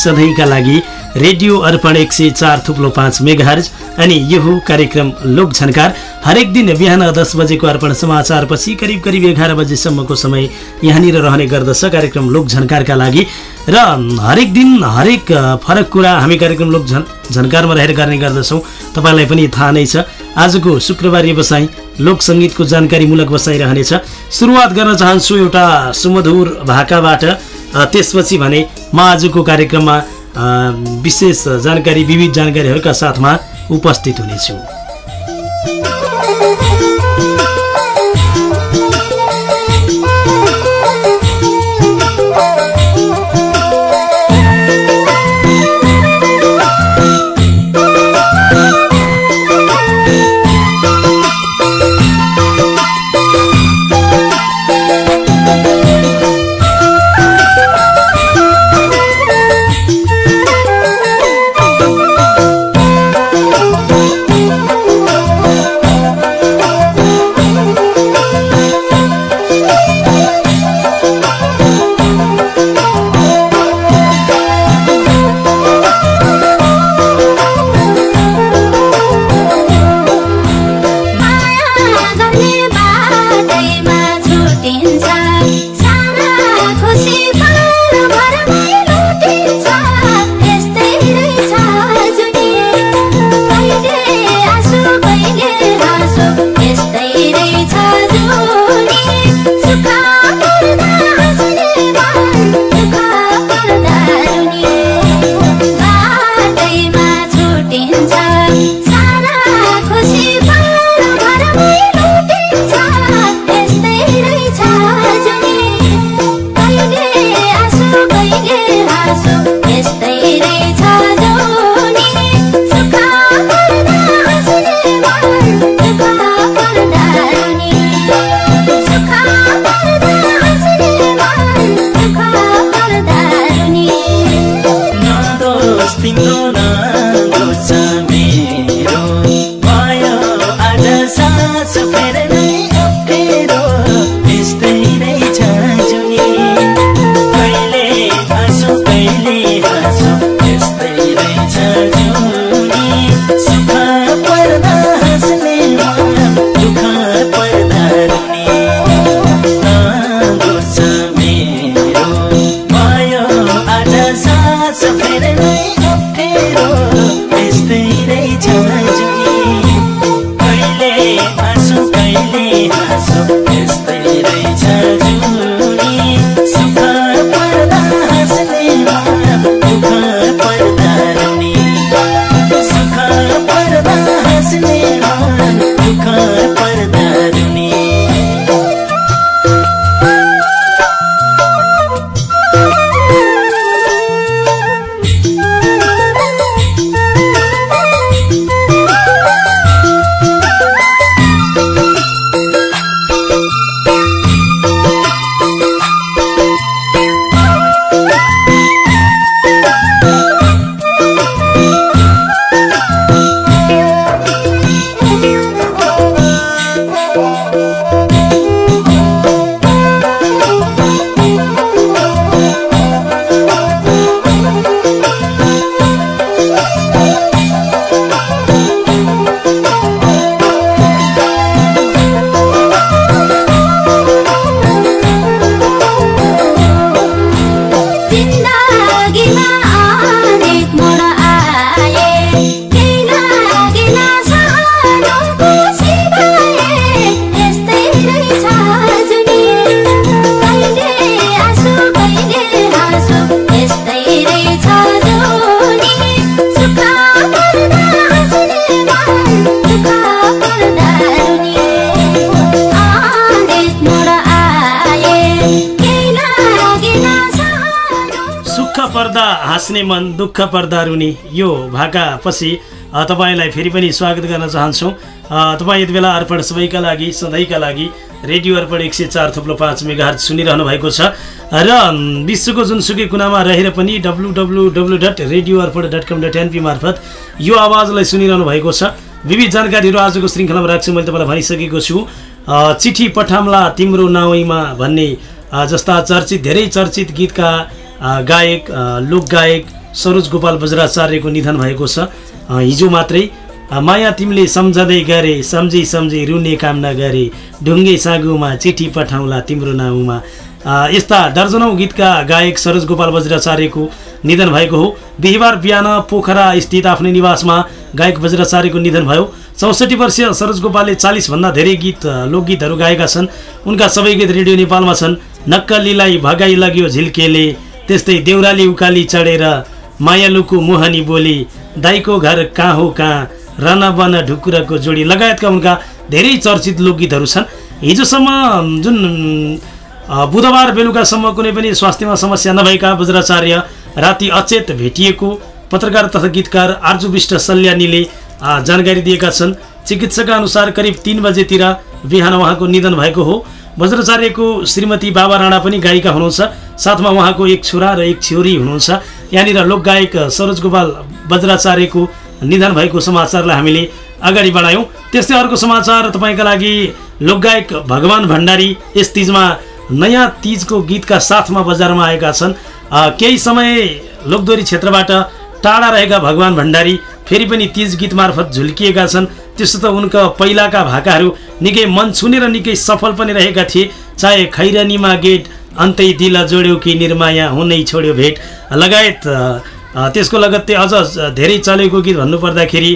सधैँका लागि रेडियो अर्पण एक सय चार थुप्लो पाँच मेगाहर्ज अनि यो कार्यक्रम लोक झन्कार। हरेक दिन बिहान दस बजेको अर्पण समाचारपछि करिब करिब एघार बजेसम्मको समय यहाँनिर रहने गर्दछ कार्यक्रम लोक झन्कारका लागि। र हरेक दिन हरेक फरक कुरा हामी कार्यक्रम लोक झन् झन्कारमा रहेर गर्ने गर्दछौँ। तपाईँलाई पनि थाहा नै छ आजको शुक्रबार व्यवसाय लोक सङ्गीतको जानकारीमूलक बसाइ रहनेछ। सुरुवात गर्न चाहन्छु एउटा सुमधुर भाकाबाट। त्यसपछि भने म आजको कार्यक्रममा विशेष जानकारी विविध जानकारीहरूका साथमा उपस्थित हुनेछु। हाँस्ने मन दुःख पर्दा रुने। यो भाकापछि तपाईँलाई फेरि पनि स्वागत गर्न चाहन्छौँ। तपाईँ यति बेला अर्पण सबैका लागि सधैँका लागि रेडियो अर्पण एक सय चार थुप्रो पाँच मेगा सुनिरहनु भएको छ। र विश्वको जुनसुकै कुनामा रहेर पनि W W W dot radio Arpan dot com dot NP मार्फत यो आवाजलाई सुनिरहनु भएको छ। विविध जानकारीहरू आजको श्रृङ्खलामा राख्छु मैले तपाईँलाई भनिसकेको छु। चिठी पठामला तिम्रो नाउँमा भन्ने जस्ता चर्चित धेरै चर्चित गीतका गायक लोकगायक सरोज गोपाल बज्राचार्यको निधन भएको छ। हिजो मात्रै माया तिमीले सम्झँदै गरे सम्झी सम्झी रुने काम नगरे ढुङ्गे सागुमा चिठी पठाउँला तिम्रो नाउँमा। यस्ता दर्जनौँ गीतका गायक सरोज गोपाल वज्राचार्यको निधन भएको हो। बिहिबार बिहान पोखरा स्थित आफ्नै निवासमा गायक वज्राचार्यको निधन भयो। चौसठी वर्षीय सरोज गोपालले चालिसभन्दा धेरै गीत लोकगीतहरू गाएका छन्। उनका सबै गीत रेडियो नेपालमा छन्। नक्कलीलाई भगाइ लग्यो झिल्केले। त्यस्तै देउराली उकाली चढेर मायालुको मोहनी बोली दाईको घर कहाँ हो कहाँ? राना बन ढुकुराको जोडी लगायतका उनका धेरै चर्चित लोकगीतहरू छन्। हिजोसम्म जुन बुधबार बेलुकासम्म कुनै पनि स्वास्थ्यमा समस्या नभएका वज्राचार्य राति अचेत भेटिएको पत्रकार तथा गीतकार आर्जु विष्ट सल्यानीले जानकारी दिएका छन्। चिकित्सका अनुसार करिब तिन बजेतिर बिहान उहाँको निधन भएको हो। वज्राचार्यको श्रीमती बाबा राणा पनि गायिका हुनुहुन्छ। साथमा उहाँको एक छोरा र एक छोरी हुनुहुन्छ। यहाँनिर लोकगायक सरोज गोपाल वज्राचार्यको निधन भएको समाचारलाई हामीले अगाडि बढायौँ। त्यस्तै अर्को समाचार तपाईँका लागि लोकगायक भगवान् भण्डारी यस तिजमा नयाँ तिजको गीतका साथमा बजारमा आएका छन्। केही समय लोकदोरी क्षेत्रबाट टाढा रहेका भगवान् भण्डारी फेरि पनि तिज गीत मार्फत झुल्किएका छन्। त्यसो त उनका पहिलाका भाकाहरू निकै मन छुने र निकै सफल पनि रहेका थिए। चाहे खैरानीमा गेट अन्तै दिल जोड्यो कि निर्माया हुनै छोड्यो भेट। लगायत त्यसको लगत्तै अझ धेरै चलेको गीत भन्नुपर्दाखेरि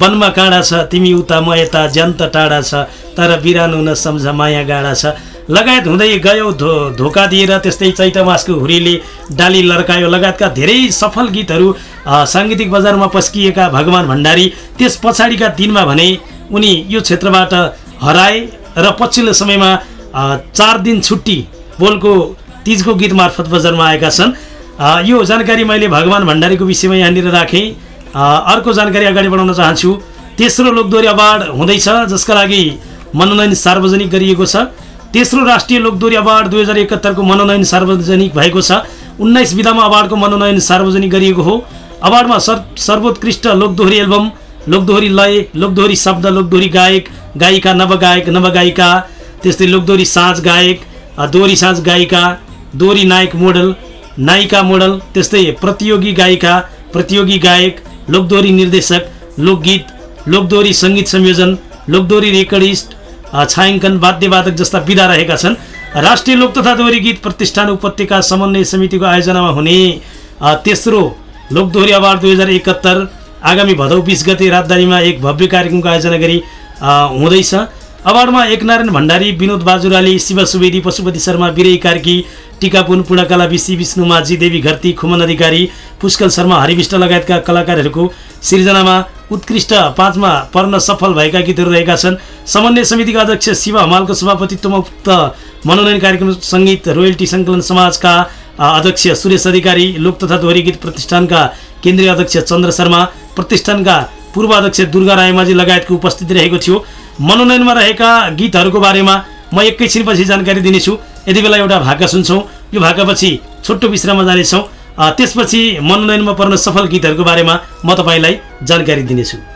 वनमा काँडा छ तिमी उता म यता ज्यान्त टाढा छ तर बिरानो नसम्झ माया गाडा छ। लगायत हुँदै गयो धो धोका दिएर त्यस्तै चैत मासको हुरीले डाली लड्कायो। लगायतका धेरै सफल गीतहरू साङ्गीतिक बजारमा पस्किएका भगवान् भण्डारी त्यस पछाडिका दिनमा भने उनी यो क्षेत्रबाट हराए र पछिल्लो समयमा चार दिन छुट्टी बोलको तिजको गीत मार्फत बजारमा आएका छन्। यो जानकारी मैले भगवान् भण्डारीको विषयमा यहाँनिर राखेँ। अर्को जानकारी अगाडि बढाउन चाहन्छु। तेस्रो लोकदोरी अवार्ड हुँदैछ जसका लागि मनोनयन सार्वजनिक गरिएको छ। तेस्रो राष्ट्रिय लोकदोरी अवार्ड दुई हजार एकहत्तरको मनोनयन सार्वजनिक भएको छ। उन्नाइस विधामा अवार्डको मनोनयन सार्वजनिक गरिएको हो। अवार्डमा सर सर्वोत्कृष्ट लोकदोहोरी एल्बम लोकदोहोरी लय लोकदोहोरी शब्द लोकदोहोरी गायक गायिका नवगायक नवगायिका त्यस्तै लोकदोहोरी साँझ गायक दोहोरी साँझ गायिका दोहोरी नायक मोडल नायिका मोडल त्यस्तै प्रतियोगी गायिका प्रतियोगी गायक लोकदोहोरी निर्देशक लोकगीत लोकदोहोरी सङ्गीत संयोजन लोकदोहोरी रेकर्डिस्ट छायाङ्कन वाद्यवादक जस्ता विधा रहेका छन्। राष्ट्रिय लोक तथा दोहोरी गीत प्रतिष्ठान उपत्यका समन्वय समितिको आयोजनामा हुने तेस्रो लोकदोहोरी अवार्ड दुई हजार एकहत्तर आगामी भदौ बिस गते राजधानीमा एक भव्य कार्यक्रमको आयोजना गरी हुँदैछ। अवार्डमा एकनारायण भण्डारी विनोद बाजुराली शिव सुवेदी पशुपति शर्मा विरय कार्की टिकापुन पूर्णकला विशी विष्णु माझी देवी घरती खुमन अधिकारी पुष्कल शर्मा हरिविष्ट लगायतका कलाकारहरूको सिर्जनामा उत्कृष्ट पाँचमा पर्न सफल भएका गीतहरू रहेका छन्। समन्वय समितिका अध्यक्ष शिव हमालको सभापतित्वमा उक्त मनोनयन कार्यक्रम सङ्गीत रोयल्टी सङ्कलन समाजका अध्यक्ष सुरेश अधिकारी लोक तथा दोहोरी गीत प्रतिष्ठानका केन्द्रीय अध्यक्ष चन्द्र शर्मा प्रतिष्ठानका पूर्व अध्यक्ष दुर्गा रायमाझी लगायतको उपस्थिति रहेको थियो। मनोनयनमा रहेका गीतहरूको बारेमा म एकैछिनपछि जानकारी दिनेछु। यति बेला एउटा भाका सुन्छौँ। यो भाकापछि छोटो विश्राममा जानेछौँ। त्यसपछि मनोनयनमा पर्न सफल गीतहरूको बारेमा म तपाईँलाई जानकारी दिनेछु।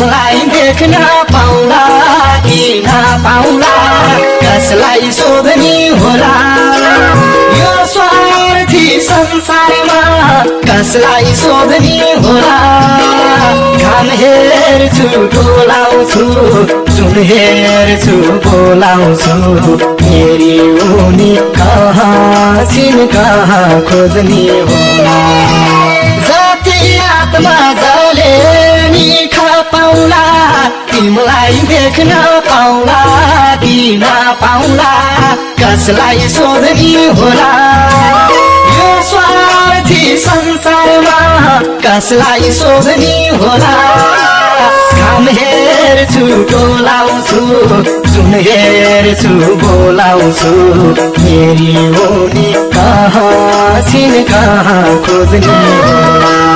तिमीलाई देख्न पाउला कि नपाउला कसलाई सोध्ने होला यो स्वार्थी संसारमा कसलाई सोध्ने होला घाम हेर्छु डोलाउँछु सुन हेर्छु बोलाउँछु फेरि उनी कहाँ छिन् कहाँ खोज्ने होला जति आत्मा जले नि पाउला तिमीलाई देख्न पाउला दिन पाउला कसलाई सोध्ने होला? यो स्वार्थी संसारमा कसलाई सोध्ने होला? घाम हेर्छु डोलाउँछु सुन हेर्छु बोलाउँछु फेरि उनी कहाँ छिन् कहाँ खोज्ने होला?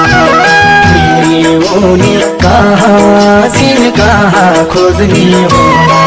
फेरि उनी कहाँ छिन् कहाँ खोज्ने होला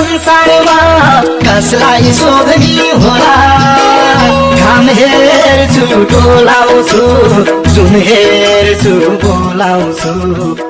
संसारमा कसलाई सोध्ने होला? घाम हेर्छु डोलाउँछु सुन हेर्छु बोलाउँछु।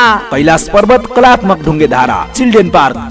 कैलाश पर्वत कलात्मक ढुङ्गे धारा children park.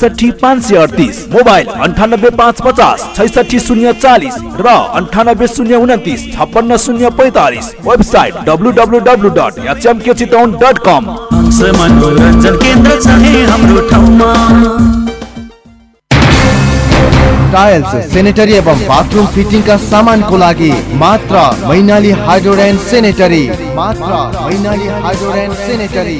एकसठी पाँच सय अडतिस मोबाइल अन्ठानब्बे पाँच पचास छैसठी शून्य चालिस र अन्ठानब्बे शून्य उन्तिस छप्पन्न शून्य पैँतालिस website W W W dot HMK Chitwan dot com. हंस मनोरञ्जन केन्द्र छ है हाम्रो ठाउँमा। टाइल्स सेनेटरी एवं बाथरूम फिटिङ का सामान को लागि मात्र मैनाली हाइड्रोड एन्ड सेनेटरी। मात्र मैनाली हाइड्रोड एन्ड सेनेटरी।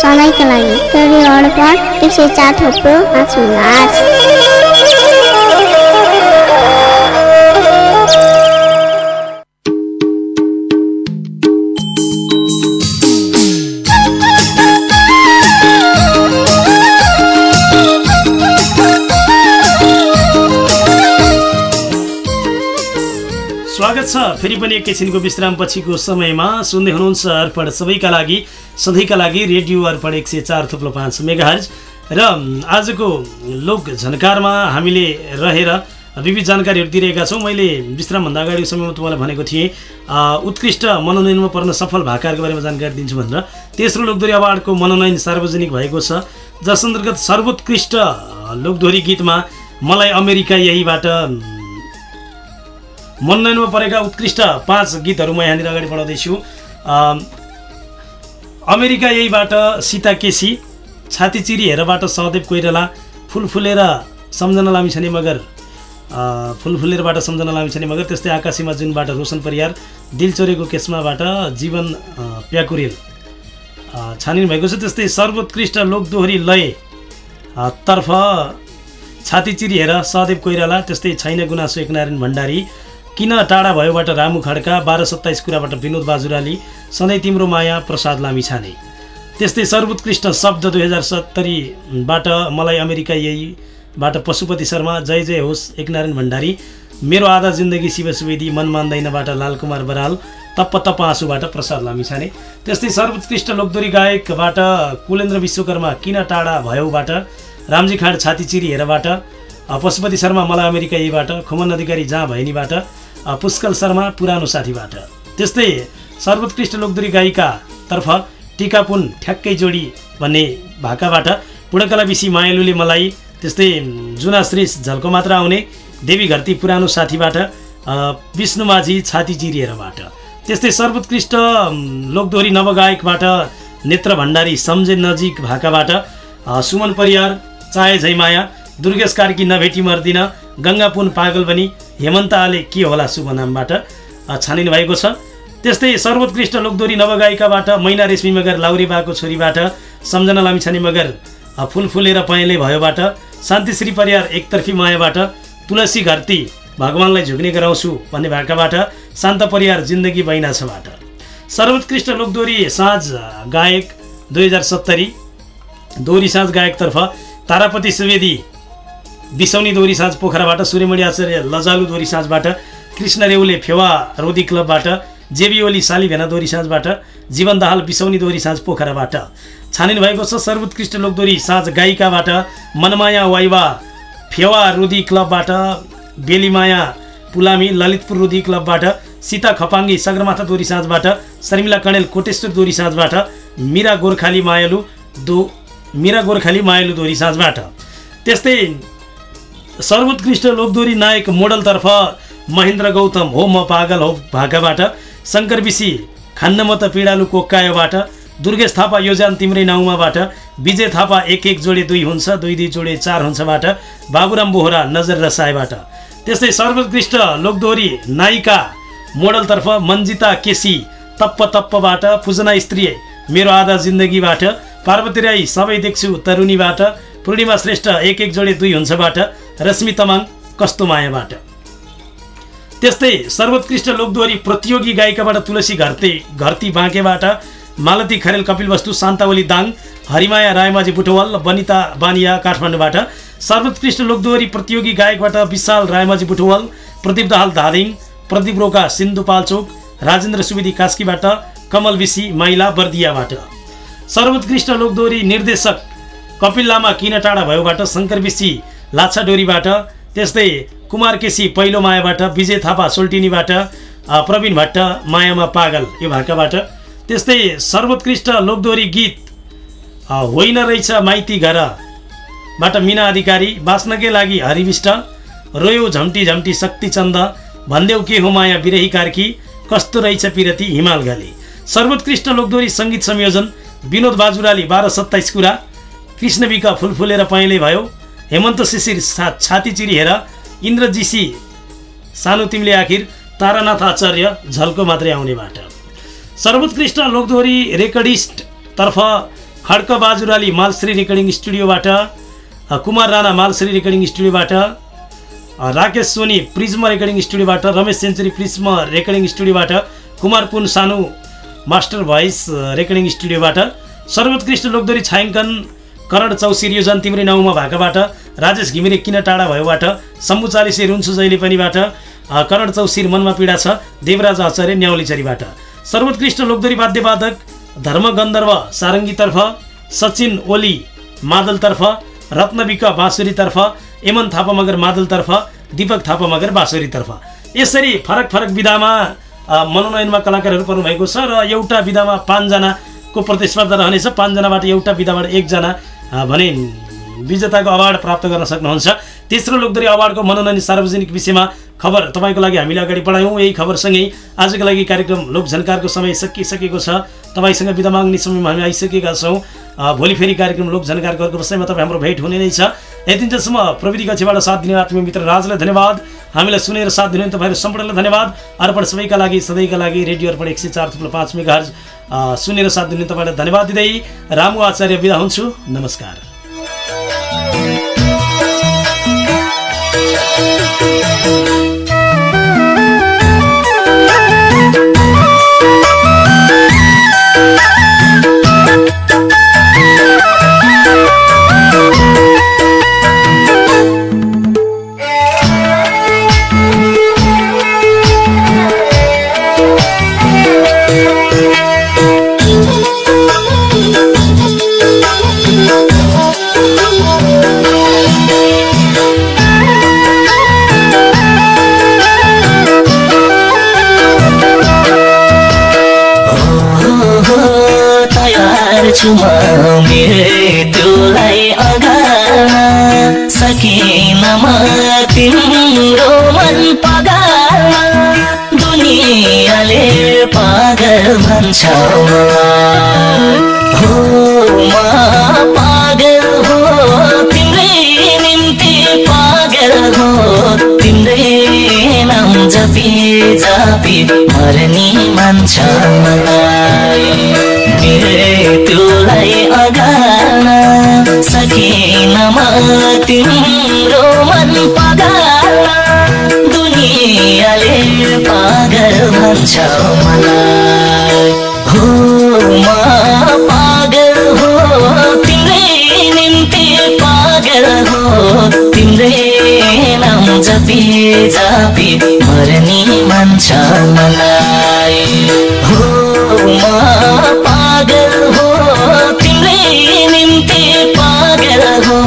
सधैँका लागि अर्पण एक सय चार थोप्रो पाँच फेरि पनि एकैछिनको विश्राम पछिको समयमा सुन्दै हुनुहुन्छ अर्पण सबैका लागि सधैँका लागि रेडियो अर्पण एक सय चार थुप्रो पाँच मेगाहर्ज। र आजको लोक झन्कारमा हामीले रहेर विविध जानकारीहरू दिइरहेका छौँ। मैले विश्रामभन्दा अगाडिको समयमा तपाईँलाई भनेको थिएँ उत्कृष्ट मनोनयनमा पर्न सफल भाकाहरूको बारेमा जानकारी दिन्छु भनेर। तेस्रो लोकदोरी अवार्डको मनोनयन सार्वजनिक भएको छ। जस अन्तर्गत सर्वोत्कृष्ट लोकदोरी गीतमा मलाई अमेरिका यहीबाट मनोनयनमा परेका उत्कृष्ट पाँच गीतहरू म यहाँनिर अगाडि बढाउँदैछु। अम, अमेरिका यहीबाट सीता केसी छाती चिरी हेरबाट सहदेव कोइराला फुल फुलेर सम्झना लामी छने मगर फुल फुलेरबाट सम्झना लामी छने मगर त्यस्तै आकाशीमा जुनबाट रोशन परियार दिल केसमाबाट जीवन प्याकुरेल। छानिनु भएको छ त्यस्तै सर्वोत्कृष्ट लोकदोहोरी लय तर्फ छाती चिरी हेर सहदेव कोइराला त्यस्तै छैन गुनासो एकनारायण भण्डारी किन टाढा भयोबाट रामु खड्का बाह्र सत्ताइस कुराबाट विनोद बाजुराली सधैँ तिम्रो माया प्रसाद लामिछाने त्यस्तै सर्वोत्कृष्ट शब्द दुई हजार सत्तरीबाट मलाई अमेरिका यहीबाट पशुपति शर्मा जय जय होस् एकनारायण भण्डारी। मेरो आधा जिन्दगी शिव सुवेदी मन मान्दैनबाट लालकुमार बराल तप्प तप्प आँसुबाट प्रसाद लामिछाने त्यस्तै सर्वोत्कृष्ट लोकदोरी गायकबाट कुलेन्द्र विश्वकर्मा किन टाढा भयौबाट? रामजी खाँड छाती चिरी हेरबाट। पशुपति शर्मा मलाई अमेरिका यहीबाट। खुमन अधिकारी जहाँ भैनीबाट पुष्कल शर्मा पुरानो साथीबाट। त्यस्तै सर्वोत्कृष्ट लोकदोरी गायिकातर्फ टिकापुन ठ्याक्कै जोडी भन्ने भाकाबाट बुढाकला बिसी मायालुले मलाई त्यस्तै जुना झल्को मात्र आउने देवी घरती पुरानो साथीबाट अ, विष्णु माझी छाती चिरिएरबाट त्यस्तै सर्वोत्कृष्ट अम, लोकदोहोरी नवगायकबाट नेत्र भण्डारी सम्झे नजिक भाकाबाट सुमन परियार चाहे झै माया दुर्गेश कार्की नभेटी मर्दिन गङ्गापुन पागल बनी हेमन्त आले के होला शुभ नामबाट? छानिनु भएको छ। त्यस्तै सर्वोत्कृष्ट लोकदोरी नवगायिकाबाट मैना रेश्मी मगर लाउरी बाको छोरीबाट सम्झना लामिछाने मगर फुल फुलेर पहेँले भयोबाट शान्तिश्री परियार एकतर्फी मायाबाट तुलसी घरती भगवान्लाई झुक्ने गराउँछु भन्ने भाकाबाट शान्त परियार जिन्दगी बैना छबाट। सर्वोत्कृष्ट लोकदोरी साँझ गायक दुई हजार सत्तरी दोहोरी साँझ गायकतर्फ तारापति सुवेदी बिसौनी दोहोरी साँझ पोखराबाट सूर्यमणि आचार्य लजालु दोहोरी साँझबाट कृष्ण रेउले फेवा रोदी क्लबबाट जेबी ओली साली भेना दोहोरी साँझबाट जीवन दाहाल बिसौनी दोहोरी साँझ पोखराबाट। छानिनु भएको छ सर्वोत्कृष्ट लोकदोहोरी साँझ गायिकाबाट मनमाया वाइवा फेवा रोदी क्लबबाट बेलीमाया पुलामी ललितपुर रोदी क्लबबाट सीता खपाङ्गी सगरमाथा दोहोरी साँझबाट शर्मिला कणेल कोटेश्वर दोहोरी साँझबाट मिरा गोर्खाली मायालु दो मिरा गोर्खाली मायालु दोहोरी साँझबाट। त्यस्तै सर्वोत्कृष्ट लोकदोरी नायक मोडलतर्फ महेन्द्र गौतम हो म पागल हो भाकाबाट। शङ्कर बिसी खान्न म त पिँडालु कोक्कायोबाट। दुर्गेश थापा योजान तिम्रै नाउमाबाट। विजय थापा एक एक जोडे दुई हुन्छ दुई दुई जोडे चार हुन्छबाट। बाबुराम बोहरा नजर रसाएबाट त्यस्तै सर्वोत्कृष्ट लोकदोरी नायिका मोडलतर्फ मन्जिता केसी तप्प तप्पबाट। पूजना स्त्री मेरो आधा जिन्दगीबाट। पार्वती राई सबै देख्छु तरुणीबाट। पूर्णिमा श्रेष्ठ एक एक जोडे दुई हुन्छबाट। रश्मि तमाङ कस्तो मायाबाट? त्यस्तै सर्वोत्कृष्ट लोकदोहोरी प्रतियोगी गायिकाबाट तुलसी घरते घरती बाँकेबाट मालती खरेल कपिल वस्तु शान्तावली दाङ हरिमाया रायमाझी बुटवल बनिता बानिया काठमाडौँबाट सर्वोत्कृष्ट लोकदोहोरी प्रतियोगी गायकबाट विशाल रायमाझी बुटवल प्रदीप दाहाल धादिङ प्रदीप रोका सिन्धुपाल्चोक राजेन्द्र सुवेदी कास्कीबाट कमल विसी माइला बर्दियाबाट। सर्वोत्कृष्ट लोकदोहोरी निर्देशक कपिल लामा किन टाढा भयोबाट शङ्कर विसी लाछाडोरीबाट त्यस्तै कुमार केसी पहिलो मायाबाट विजय थापा सोल्टिनीबाट प्रवीण भट्ट मायामा पागल यो भाकाबाट त्यस्तै सर्वोत्कृष्ट लोकदोहोरी गीत होइन रहेछ माइती घरबाट मिना अधिकारी बाँच्नकै लागि हरिविष्ट रोयो झम्टी झम्टी शक्तिचन्द भन्देऊ के हो माया बिरही कार्की कस्तो रहेछ पिरती हिमाल घले। सर्वोत्कृष्ट लोकदोहोरी सङ्गीत संयोजन विनोद बाजुराली बाह्र सत्ताइस कुरा कृष्ण बिका फुलफुलेर पहेँले भयो। हेमन्त शिशिर छाती चिरी हेर इन्द्र जीसी सानो तिमीले आखिर तारानाथ आचार्य झल्को मात्रै आउनेबाट सर्वोत्कृष्ट लोकदोहोरी रेकर्डिस्टतर्फ खड्क बाजुराली मालश्री रेकर्डिङ स्टुडियोबाट कुमार राणा मालश्री रेकर्डिङ स्टुडियोबाट राकेश सोनी प्रिज्म रेकर्डिङ स्टुडियोबाट रमेश सेन्चुरी प्रिज्म रेकर्डिङ स्टुडियोबाट Kumar Pun Sanu master voice recording स्टुडियोबाट सर्वोत्कृष्ट लोकदोरी छायाङ्कन करण चौसिर योजन तिम्रै नाउँमा भएकाबाट राजेश घिमिरे किन टाढा भयोबाट शम्भु चालिसे रुन्छु जहिले पनिबाट करण चौसिर मनमा पीडा छ देवराज आचार्य न्याउलीचरीबाट। सर्वोत्कृष्ट लोकदोरी वाद्यवादक धर्म गन्धर्व सारङ्गीतर्फ सचिन ओली मादलतर्फ रत्नविक बाँसुरीतर्फ एमन थापा मगर मादलतर्फ दीपक थापा मगर बाँसुरीतर्फ। यसरी फरक फरक विधामा मनोनयनमा कलाकारहरू पर्नुभएको छ र एउटा विधामा पाँचजनाको प्रतिस्पर्धा रहनेछ। पाँचजनाबाट एउटा विधाबाट एकजना भने विजेताको अवार्ड प्राप्त गर्न सक्नुहुन्छ। तेस्रो लोकदोरी अवार्डको मनोनयन सार्वजनिक विषयमा खबर तपाईँको लागि हामीले अगाडि बढायौँ। यही खबरसँगै आजको लागि कार्यक्रम लोकझन्कारको समय सकिसकेको छ। तपाईँसँग बिदा माग्ने समयमा हामी आइसकेका छौँ। भोलि फेरि कार्यक्रम लोकझन्कारको अर्को विषयमा तपाईँ हाम्रो भेट हुने नै छ। यतिन्जेलसम्म प्रविधि कक्षबाट साथ दिने आत्मीय मित्र राजलाई धन्यवाद। हामीलाई सुनेर साथ दिनु तपाईँहरू सम्पूर्णलाई धन्यवाद। अर्पण सबैका लागि सधैँका लागि रेडियो अर्पण एक सय चार थुप्रो पाँच मेगा सुनेर साथ दिने तपाईँलाई धन्यवाद दिँदै रामु आचार्य बिदा हुन्छु। नमस्कार। Thank you. भन्छ मलाई। हो म पागल हो तिम्रै निम्ति पागल हो। तिम्रै नाम जपी जपी मर्नी मन छ मलाई। हो म पागल हो तिम्रै निम्ति पागल हो।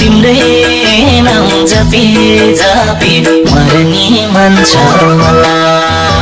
तिम्रै नाम जपी जपी मर्नी मन छ मलाई।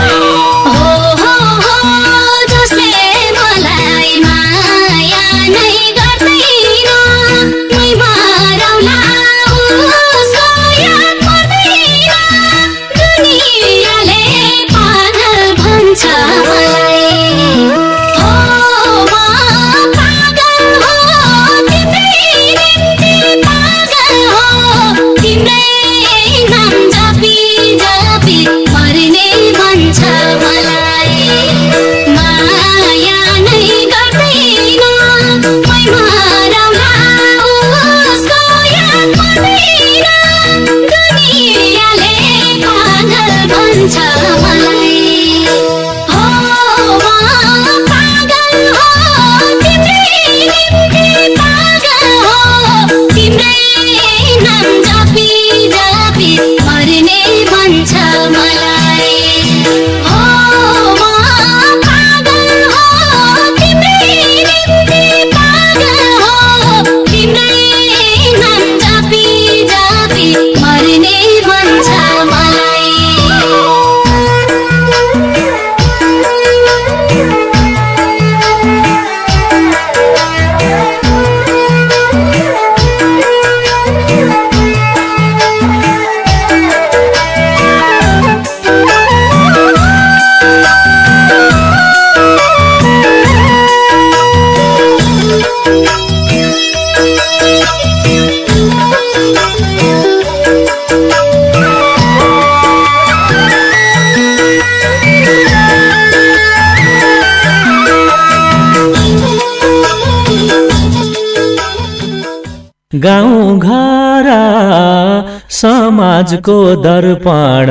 समाजको दर्पण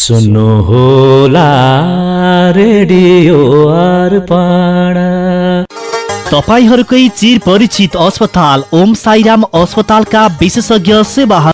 सुन्नु होला रेडियो अर्पण। तपाईँहरूकै चिर परिचित अस्पताल ओम साईराम अस्पतालका विशेषज्ञ सेवा